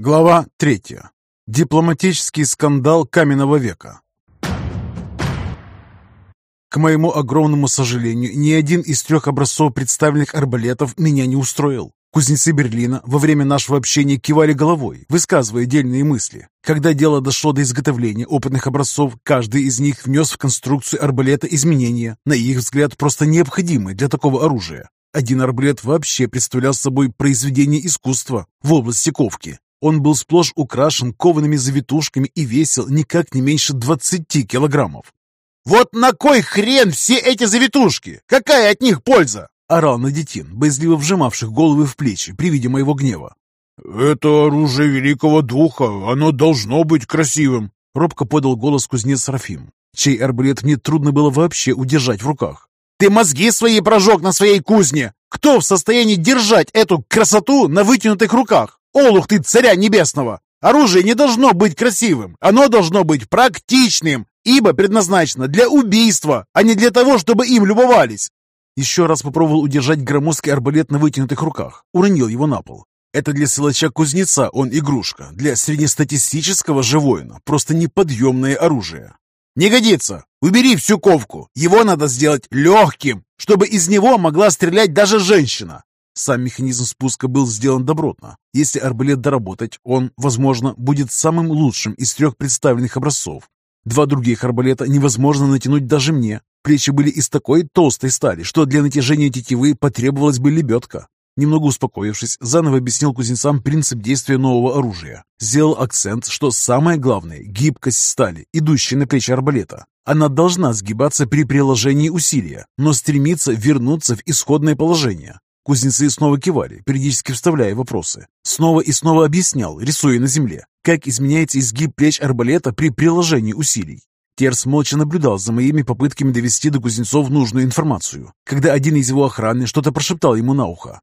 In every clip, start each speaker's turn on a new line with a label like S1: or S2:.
S1: Глава третья. Дипломатический скандал каменного века. К моему огромному сожалению, ни один из трех образцов представленных арбалетов меня не устроил. Кузнецы Берлина во время нашего общения кивали головой, высказывая дельные мысли. Когда дело дошло до изготовления опытных образцов, каждый из них внес в конструкцию арбалета изменения, на их взгляд просто необходимые для такого оружия. Один арбалет вообще представлял собой произведение искусства в области ковки. Он был сплошь украшен коваными завитушками и весил никак не меньше 20 килограммов.
S2: «Вот на кой хрен все эти завитушки? Какая от них польза?»
S1: орал на детин, боязливо вжимавших головы в плечи при виде моего гнева.
S3: «Это оружие великого духа, оно должно быть красивым»,
S1: робко подал голос кузнец Рафим, чей арбалет мне трудно было вообще удержать в руках.
S2: «Ты мозги свои прожег на своей кузне! Кто в состоянии держать эту красоту на вытянутых руках? Олух ты царя небесного! Оружие не должно быть красивым, оно должно быть практичным, ибо предназначено для убийства, а не для того, чтобы им любовались.
S1: Еще раз попробовал удержать громоздкий арбалет на вытянутых руках, уронил его на пол. Это для силача-кузнеца он игрушка, для среднестатистического же воина просто неподъемное оружие.
S2: «Не годится! Убери всю ковку! Его надо сделать легким, чтобы из него могла стрелять даже женщина!
S1: Сам механизм спуска был сделан добротно. Если арбалет доработать, он, возможно, будет самым лучшим из трех представленных образцов. Два других арбалета невозможно натянуть даже мне. Плечи были из такой толстой стали, что для натяжения тетивы потребовалась бы лебедка. Немного успокоившись, заново объяснил кузнецам принцип действия нового оружия. Сделал акцент, что самое главное – гибкость стали, идущей на плечи арбалета. Она должна сгибаться при приложении усилия, но стремиться вернуться в исходное положение. Кузнецы снова кивали, периодически вставляя вопросы. Снова и снова объяснял, рисуя на земле, как изменяется изгиб плеч арбалета при приложении усилий. Терс молча наблюдал за моими попытками довести до кузнецов нужную информацию, когда один из его охраны что-то прошептал ему на ухо.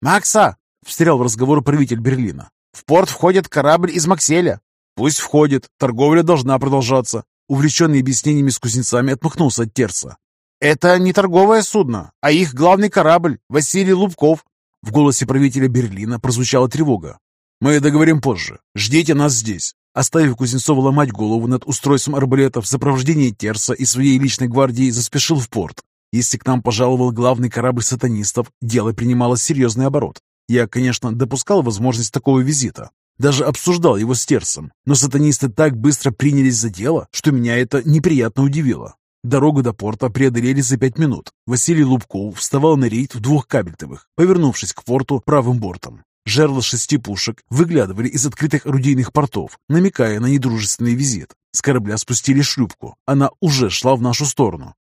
S2: «Макса!» — встрял в разговор правитель Берлина. «В порт входит корабль из Макселя».
S1: «Пусть входит, торговля должна продолжаться». Увлеченный объяснениями с кузнецами отмахнулся от Терса.
S2: «Это не торговое судно, а их главный корабль, Василий Лубков».
S1: В голосе правителя Берлина прозвучала тревога. «Мы договорим позже. Ждите нас здесь». Оставив Кузнецова ломать голову над устройством арбалета в сопровождении Терса и своей личной гвардии, заспешил в порт. Если к нам пожаловал главный корабль сатанистов, дело принимало серьезный оборот. Я, конечно, допускал возможность такого визита. Даже обсуждал его с Терсом, но сатанисты так быстро принялись за дело, что меня это неприятно удивило. Дорогу до порта преодолели за пять минут. Василий Лубков вставал на рейд в двух кабельтовых, повернувшись к порту правым бортом. Жерла шести пушек выглядывали из открытых орудийных портов, намекая на недружественный визит. С корабля спустили шлюпку. Она уже шла в нашу сторону.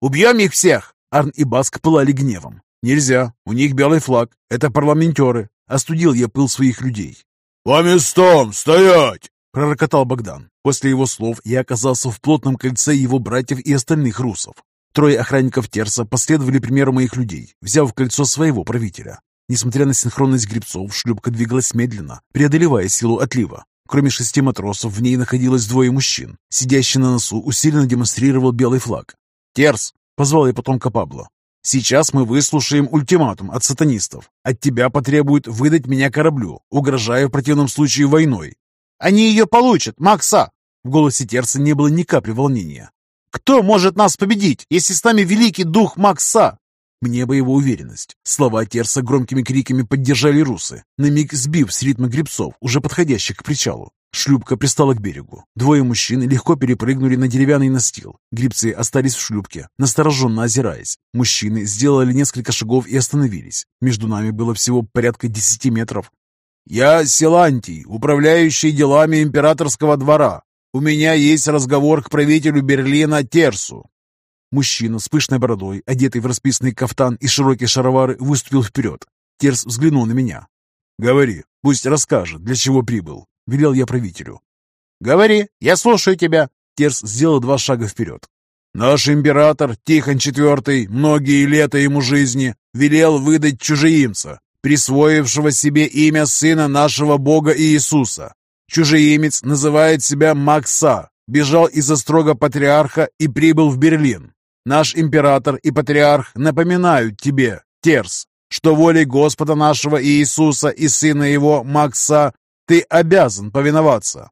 S2: «Убьем их всех!»
S1: Арн и Баск пылали гневом. «Нельзя. У них белый флаг. Это парламентеры». Остудил я пыл своих людей.
S3: «По местам! Стоять!»
S1: Пророкотал Богдан. После его слов я оказался в плотном кольце его братьев и остальных русов. Трое охранников Терса последовали примеру моих людей, взяв в кольцо своего правителя. Несмотря на синхронность гребцов, шлюпка двигалась медленно, преодолевая силу отлива. Кроме шести матросов, в ней находилось двое мужчин. Сидящий на носу усиленно демонстрировал белый флаг. «Терс!» — позвал я потомка Пабло. «Сейчас мы выслушаем ультиматум от сатанистов. От тебя потребуют выдать меня кораблю, угрожая в противном случае войной.
S2: Они ее получат, Макса!»
S1: В голосе Терца не было ни капли волнения.
S2: «Кто может нас победить, если с нами великий дух Макса?»
S1: Мне бы его уверенность. Слова Терса громкими криками поддержали русы, на миг сбив с ритма гребцов, уже подходящих к причалу. Шлюпка пристала к берегу. Двое мужчин легко перепрыгнули на деревянный настил. Грибцы остались в шлюпке, настороженно озираясь. Мужчины сделали несколько шагов и остановились. Между нами было всего порядка десяти метров.
S3: «Я Силантий, управляющий делами императорского двора. У меня есть разговор к правителю Берлина Терсу».
S1: Мужчина с пышной бородой, одетый в расписанный кафтан и широкие шаровары, выступил вперед. Терс взглянул на меня.
S3: «Говори, пусть расскажет, для чего прибыл», — велел я правителю.
S2: «Говори, я слушаю тебя».
S1: Терс сделал два шага вперед.
S3: «Наш император, Тихон IV, многие лета ему жизни, велел выдать чужеимца, присвоившего себе имя сына нашего Бога Иисуса. Чужеимец называет себя Макса, бежал из-за строга патриарха и прибыл в Берлин. Наш император и патриарх напоминают тебе, Терс, что волей Господа нашего Иисуса и сына его Макса
S2: Ты обязан повиноваться!»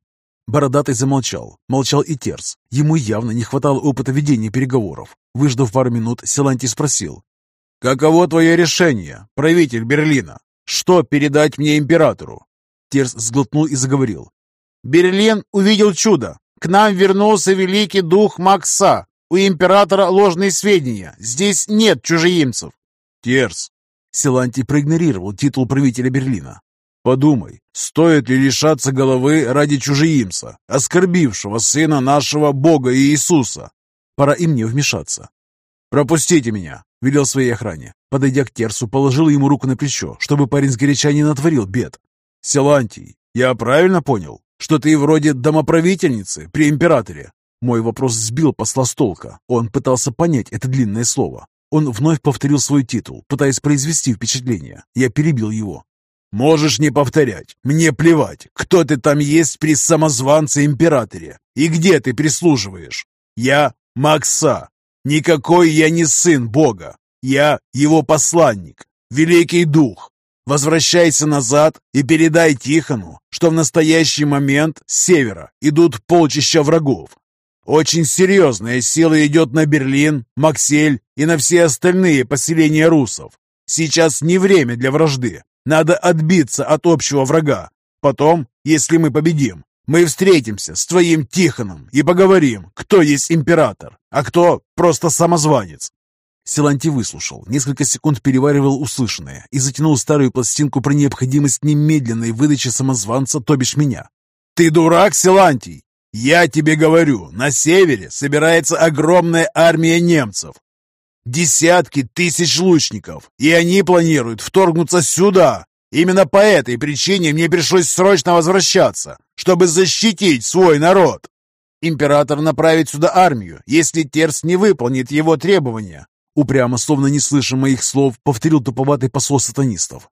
S1: Бородатый замолчал. Молчал и Терс. Ему явно не хватало опыта ведения переговоров. Выждав пару минут, Силантий спросил.
S2: «Каково твое решение, правитель Берлина? Что передать мне императору?»
S1: Терс сглотнул и заговорил.
S2: «Берлин увидел чудо. К нам вернулся великий дух Макса. У императора ложные сведения. Здесь нет чужеимцев».
S3: «Терс!»
S1: Силантий проигнорировал титул правителя Берлина.
S3: Подумай, стоит ли лишаться головы ради чужеимца, оскорбившего сына нашего Бога Иисуса?
S1: Пора и мне вмешаться.
S3: «Пропустите меня!» — велел своей охране.
S1: Подойдя к Терсу, положил ему руку на плечо, чтобы парень сгоряча не натворил бед.
S3: «Силантий, я правильно понял, что ты вроде домоправительницы при императоре?»
S1: Мой вопрос сбил посла с толка. Он пытался понять это длинное слово. Он вновь повторил свой титул, пытаясь произвести впечатление. Я перебил его.
S3: Можешь не повторять. Мне плевать, кто ты там есть при самозванце-императоре и где ты прислуживаешь. Я Макса. Никакой я не сын Бога. Я его посланник, Великий Дух. Возвращайся назад и передай Тихону, что в настоящий момент с севера идут полчища врагов. Очень серьезная сила идет на Берлин, Максель и на все остальные поселения русов. Сейчас не время для вражды. Надо отбиться от общего врага. Потом, если мы победим, мы встретимся с твоим Тихоном и поговорим, кто есть император, а кто просто самозванец».
S1: Силанти выслушал, несколько секунд переваривал услышанное и затянул старую пластинку про необходимость немедленной выдачи самозванца, то бишь меня.
S3: «Ты дурак, Силантий? Я тебе говорю, на севере собирается огромная армия немцев. Десятки тысяч лучников, и они планируют вторгнуться сюда. Именно по этой причине мне пришлось срочно возвращаться, чтобы защитить свой народ. Император направит сюда армию, если Терс не выполнит его требования.
S1: Упрямо, словно не слыша моих слов, повторил туповатый посол сатанистов.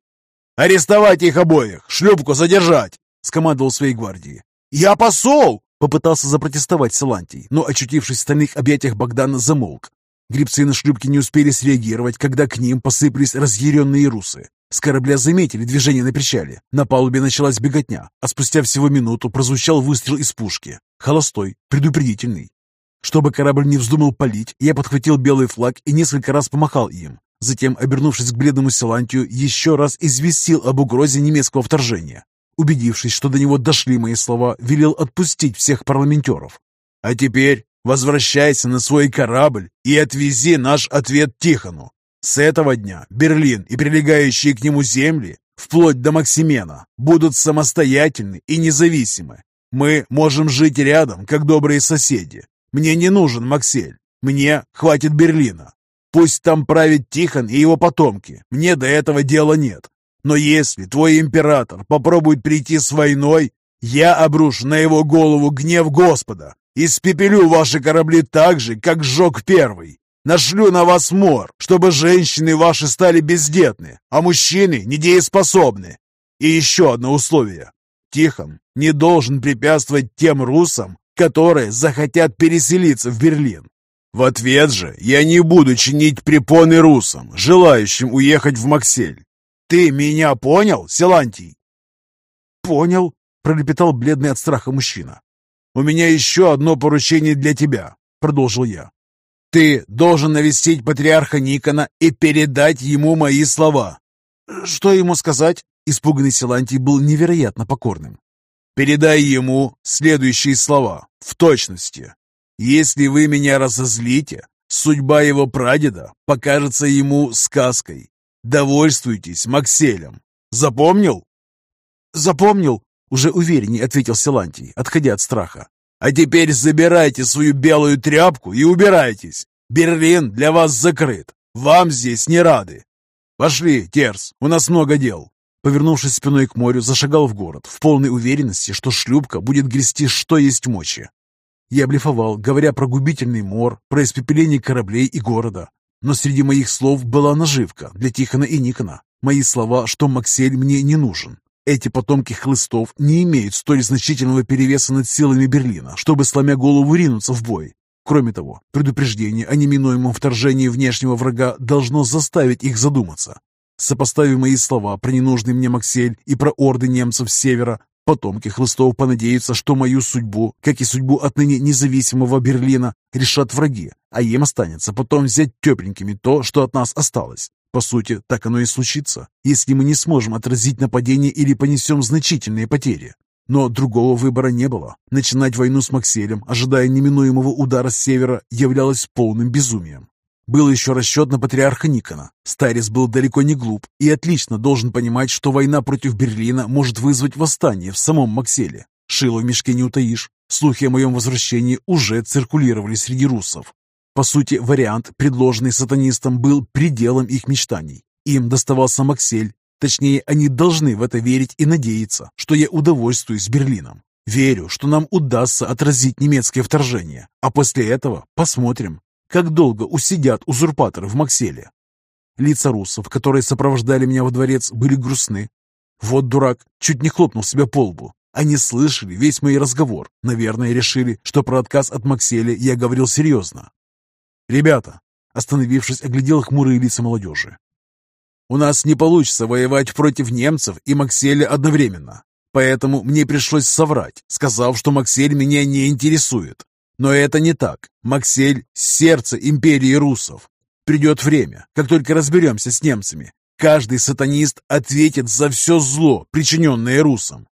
S3: «Арестовать их обоих! Шлюпку задержать!» — скомандовал своей гвардии. «Я посол!»
S1: — попытался запротестовать Силантий, но, очутившись в стальных объятиях Богдана, замолк. Грибцы на шлюпке не успели среагировать, когда к ним посыпались разъяренные русы. С корабля заметили движение на причале. На палубе началась беготня, а спустя всего минуту прозвучал выстрел из пушки. Холостой, предупредительный. Чтобы корабль не вздумал палить, я подхватил белый флаг и несколько раз помахал им. Затем, обернувшись к бледному Силантию, еще раз известил об угрозе немецкого вторжения. Убедившись, что до него дошли мои слова, велел отпустить всех парламентеров.
S3: «А теперь Возвращайся на свой корабль и отвези наш ответ Тихону. С этого дня Берлин и прилегающие к нему земли, вплоть до Максимена, будут самостоятельны и независимы. Мы можем жить рядом, как добрые соседи. Мне не нужен Максель. Мне хватит Берлина. Пусть там правит Тихон и его потомки. Мне до этого дела нет. Но если твой император попробует прийти с войной, я обрушу на его голову гнев Господа Испепелю ваши корабли так же, как сжег первый. Нашлю на вас мор, чтобы женщины ваши стали бездетны, а мужчины недееспособны. И еще одно условие. Тихон не должен препятствовать тем русам, которые захотят переселиться в Берлин. В ответ же я не буду чинить препоны русам, желающим уехать в Максель. Ты меня понял, Силантий?
S1: Понял, пролепетал бледный от страха мужчина.
S3: «У меня еще одно поручение для тебя», — продолжил я. «Ты должен навестить патриарха Никона и передать ему мои слова».
S1: «Что ему сказать?» Испуганный Силантий был невероятно покорным.
S3: «Передай ему следующие слова, в точности. Если вы меня разозлите, судьба его прадеда покажется ему сказкой. Довольствуйтесь Макселем. Запомнил?»
S1: «Запомнил», уже увереннее ответил Силантий, отходя от страха.
S3: «А теперь забирайте свою белую тряпку и убирайтесь. Берлин для вас закрыт. Вам здесь не рады. Пошли, Терс, у нас много дел».
S1: Повернувшись спиной к морю, зашагал в город, в полной уверенности, что шлюпка будет грести что есть мочи. Я блефовал, говоря про губительный мор, про испепеление кораблей и города. Но среди моих слов была наживка для Тихона и Никона. Мои слова, что Максель мне не нужен. Эти потомки хлыстов не имеют столь значительного перевеса над силами Берлина, чтобы, сломя голову, ринуться в бой. Кроме того, предупреждение о неминуемом вторжении внешнего врага должно заставить их задуматься. Сопоставив мои слова про ненужный мне Максель и про орды немцев с севера, Потомки Хлыстов понадеются, что мою судьбу, как и судьбу отныне независимого Берлина, решат враги, а им останется потом взять тепленькими то, что от нас осталось. По сути, так оно и случится, если мы не сможем отразить нападение или понесем значительные потери. Но другого выбора не было. Начинать войну с Макселем, ожидая неминуемого удара с севера, являлось полным безумием. Был еще расчет на патриарха Никона. Старец был далеко не глуп и отлично должен понимать, что война против Берлина может вызвать восстание в самом Макселе. Шило в мешке не утаишь. Слухи о моем возвращении уже циркулировали среди руссов. По сути, вариант, предложенный сатанистам, был пределом их мечтаний. Им доставался Максель, Точнее, они должны в это верить и надеяться, что я удовольствуюсь Берлином. Верю, что нам удастся отразить немецкое вторжение, а после этого посмотрим, как долго усидят узурпаторы в Макселе. Лица русов, которые сопровождали меня во дворец, были грустны. Вот дурак, чуть не хлопнул себя по лбу. Они слышали весь мой разговор. Наверное, решили, что про отказ от Макселя я говорил серьезно. «Ребята!» Остановившись, оглядел хмурые лица молодежи. У нас не получится воевать против немцев и Макселя одновременно. Поэтому мне пришлось соврать, сказав, что Максель меня не интересует. Но это не так. Максель – сердце империи русов. Придет время, как только разберемся с немцами. Каждый сатанист ответит за все зло, причиненное русам.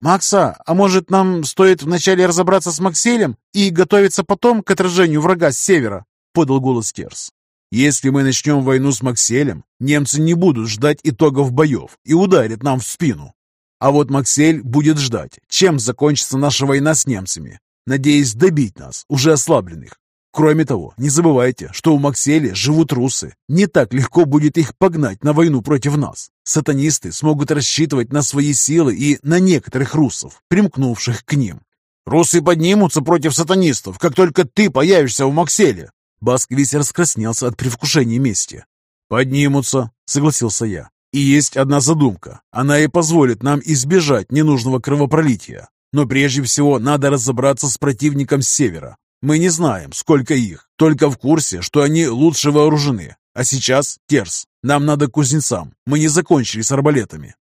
S2: «Макса, а может нам стоит вначале разобраться с Макселем и готовиться потом к отражению врага с севера?» – подал голос Терс.
S3: Если мы начнем войну с Макселем, немцы не будут ждать итогов боев и ударят нам в спину. А вот Максель будет ждать, чем закончится наша война с немцами, надеясь добить нас, уже ослабленных. Кроме того, не забывайте, что у Макселя живут русы. Не так легко будет их погнать на войну против нас. Сатанисты смогут рассчитывать на свои силы и на некоторых русов, примкнувших к ним.
S2: Русы поднимутся против сатанистов, как только ты появишься в Макселе,
S1: Баск весь раскраснелся от привкушения мести.
S3: «Поднимутся», — согласился я. «И есть одна задумка. Она и позволит нам избежать ненужного кровопролития. Но прежде всего надо разобраться с противником с севера. Мы не знаем, сколько их, только в курсе, что они лучше вооружены. А сейчас терс. Нам надо к кузнецам. Мы не закончили с арбалетами».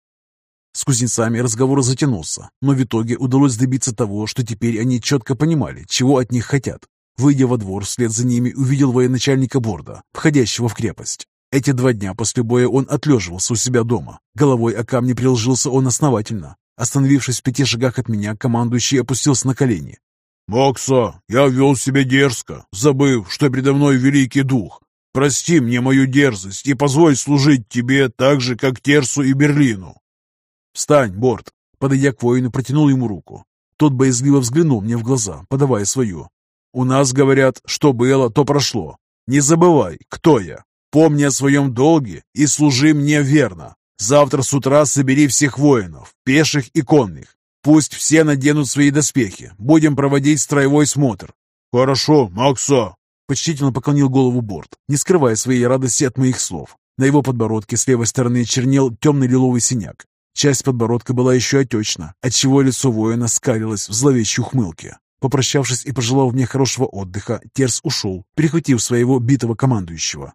S1: С кузнецами разговор затянулся, но в итоге удалось добиться того, что теперь они четко понимали, чего от них хотят. Выйдя во двор, вслед за ними увидел военачальника Борда, входящего в крепость. Эти два дня после боя он отлеживался у себя дома. Головой о камни приложился он основательно. Остановившись в пяти шагах от меня, командующий опустился на колени.
S3: «Мокса, я вел себя дерзко, забыв, что передо мной великий дух. Прости мне мою дерзость и позволь служить тебе так же, как Терсу и Берлину».
S1: «Встань, Борт!» Подойдя к воину, протянул ему руку. Тот боязливо взглянул мне в глаза, подавая свою. У нас говорят, что было, то прошло. Не забывай, кто я. Помни о своем долге и служи мне верно. Завтра с утра собери всех воинов, пеших и конных. Пусть все наденут свои доспехи. Будем проводить строевой смотр.
S3: Хорошо, Макса.
S1: Почтительно поклонил голову Борт, не скрывая своей радости от моих слов. На его подбородке с левой стороны чернел темный лиловый синяк. Часть подбородка была еще отечна, отчего лицо воина скалилось в зловещей ухмылке. Попрощавшись и пожелав мне хорошего отдыха, Терс ушел, перехватив своего битого командующего.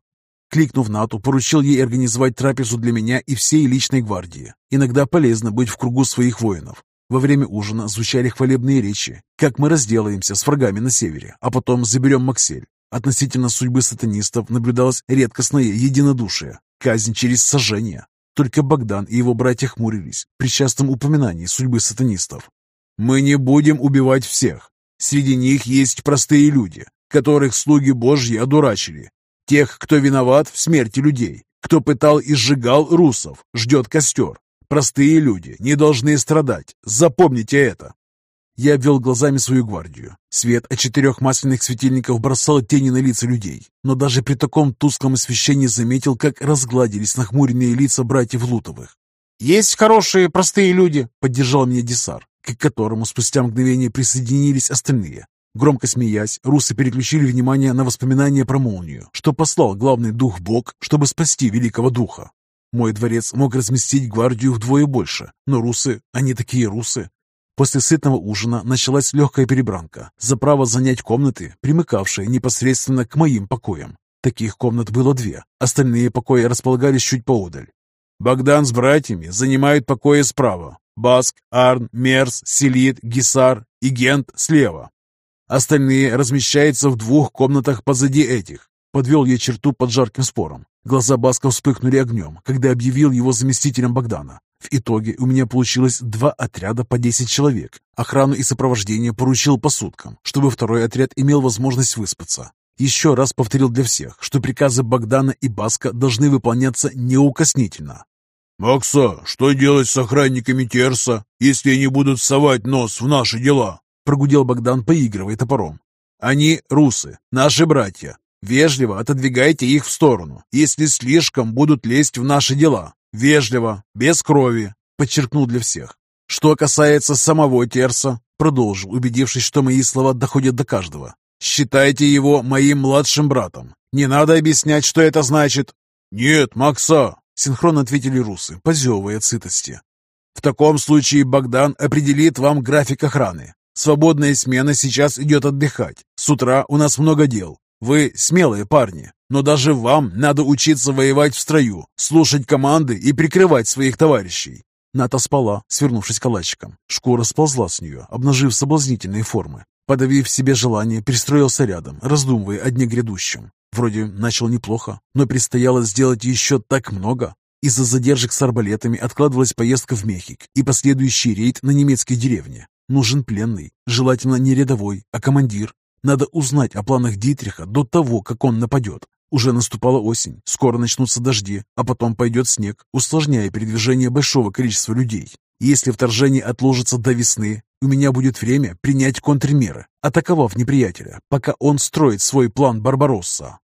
S1: Кликнув Нату, поручил ей организовать трапезу для меня и всей личной гвардии. Иногда полезно быть в кругу своих воинов. Во время ужина звучали хвалебные речи, как мы разделаемся с врагами на севере, а потом заберем Максель. Относительно судьбы сатанистов наблюдалось редкостное единодушие, казнь через сожжение. Только Богдан и его братья хмурились при частом упоминании судьбы сатанистов.
S3: «Мы не будем убивать всех. Среди них есть простые люди, которых слуги Божьи одурачили. Тех, кто виноват в смерти людей, кто пытал и сжигал русов, ждет костер. Простые люди не должны страдать. Запомните это.
S1: Я обвел глазами свою гвардию. Свет от четырех масляных светильников бросал тени на лица людей, но даже при таком тусклом освещении заметил, как разгладились нахмуренные лица братьев Лутовых.
S2: «Есть хорошие, простые люди», — поддержал меня Десар
S1: к которому спустя мгновение присоединились остальные. Громко смеясь, русы переключили внимание на воспоминания про молнию, что послал главный дух Бог, чтобы спасти великого духа. Мой дворец мог разместить гвардию вдвое больше, но русы, они такие русы. После сытного ужина началась легкая перебранка за право занять комнаты, примыкавшие непосредственно к моим покоям. Таких комнат было две, остальные покои располагались чуть поодаль.
S3: «Богдан с братьями занимают покои справа. Баск, Арн, Мерс, Селит, Гисар и Гент слева. Остальные размещаются в двух комнатах позади этих. Подвел я черту под жарким спором. Глаза Баска вспыхнули огнем, когда объявил его заместителем Богдана. В итоге у меня получилось два отряда по 10 человек. Охрану и сопровождение поручил по суткам, чтобы второй отряд имел возможность выспаться. Еще раз повторил для всех, что приказы Богдана и Баска должны выполняться неукоснительно.
S2: «Макса, что делать с охранниками Терса, если они будут совать нос в наши дела?»
S3: Прогудел Богдан, поигрывая топором. «Они русы, наши братья. Вежливо отодвигайте их в сторону, если слишком будут лезть в наши дела. Вежливо, без крови», — подчеркнул для всех. «Что касается самого Терса», — продолжил, убедившись, что мои слова доходят до каждого. «Считайте его моим младшим братом. Не надо объяснять, что это значит».
S2: «Нет, Макса», —
S3: синхронно ответили русы, позевывая от сытости. «В таком случае Богдан определит вам график охраны. Свободная смена сейчас идет отдыхать. С утра у нас много дел. Вы смелые парни, но даже вам надо учиться воевать в строю, слушать команды и прикрывать своих товарищей. Ната спала, свернувшись калачиком. Шкура сползла с нее, обнажив соблазнительные формы. Подавив себе желание, пристроился рядом, раздумывая о дне грядущем. Вроде начал неплохо, но предстояло сделать еще так много. Из-за задержек с арбалетами откладывалась поездка в Мехик и последующий рейд на немецкие деревни. Нужен пленный, желательно не рядовой, а командир. Надо узнать о планах Дитриха до того, как он нападет. Уже наступала осень, скоро начнутся дожди, а потом пойдет снег, усложняя передвижение большого количества людей. Если вторжение отложится до весны, у меня будет время принять контрмеры, атаковав неприятеля, пока он строит свой план Барбаросса.